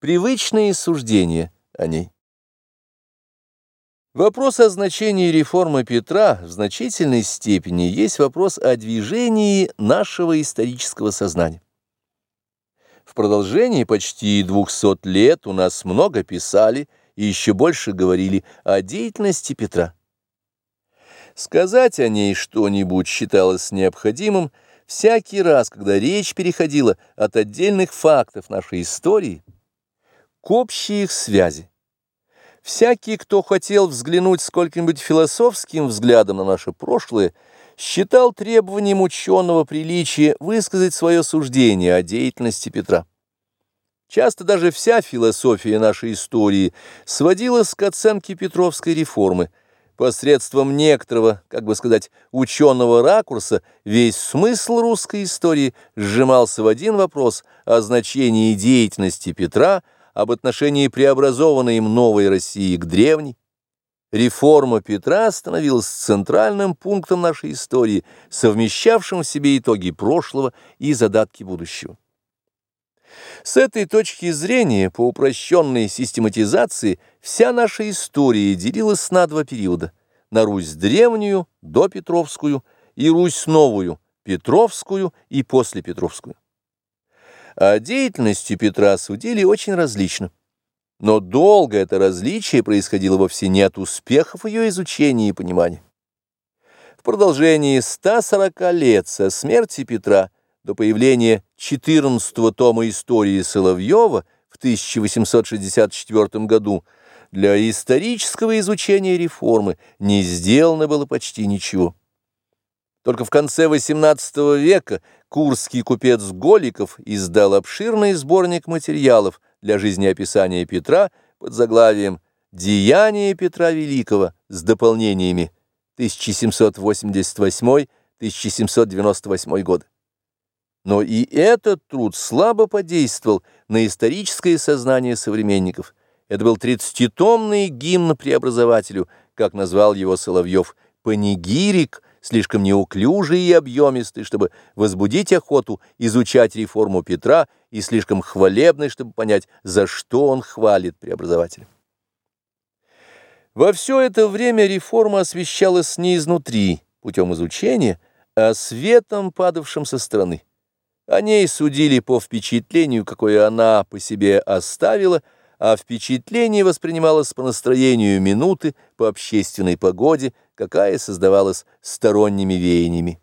Привычные суждения о ней. Вопрос о значении реформы Петра в значительной степени есть вопрос о движении нашего исторического сознания. В продолжении почти двухсот лет у нас много писали и еще больше говорили о деятельности Петра. Сказать о ней что-нибудь считалось необходимым всякий раз, когда речь переходила от отдельных фактов нашей истории – к общей их связи. Всякий, кто хотел взглянуть сколько-нибудь философским взглядом на наше прошлое, считал требованием ученого приличия высказать свое суждение о деятельности Петра. Часто даже вся философия нашей истории сводилась к оценке Петровской реформы. Посредством некоторого, как бы сказать, ученого ракурса весь смысл русской истории сжимался в один вопрос о значении деятельности Петра – об отношении преобразованной им новой России к древней, реформа Петра становилась центральным пунктом нашей истории, совмещавшим в себе итоги прошлого и задатки будущего. С этой точки зрения, по упрощенной систематизации, вся наша история делилась на два периода – на Русь древнюю, до Петровскую, и Русь новую, Петровскую и после Петровскую. О деятельности Петра судили очень различно. Но долго это различие происходило вовсе не от успехов ее изучения и понимания. В продолжении 140 лет со смерти Петра до появления 14-го тома истории Соловьева в 1864 году для исторического изучения реформы не сделано было почти ничего. Только в конце XVIII века курский купец Голиков издал обширный сборник материалов для жизнеописания Петра под заглавием «Деяния Петра Великого» с дополнениями 1788-1798 годы. Но и этот труд слабо подействовал на историческое сознание современников. Это был тридцатитомный гимн преобразователю, как назвал его Соловьев, панигирик – слишком неуклюжий и объемистый, чтобы возбудить охоту изучать реформу Петра, и слишком хвалебный, чтобы понять, за что он хвалит преобразователя. Во все это время реформа освещалась не изнутри, путем изучения, а светом, падавшим со стороны. О ней судили по впечатлению, какое она по себе оставила, а впечатление воспринималось по настроению минуты, по общественной погоде, какая создавалась сторонними веяниями.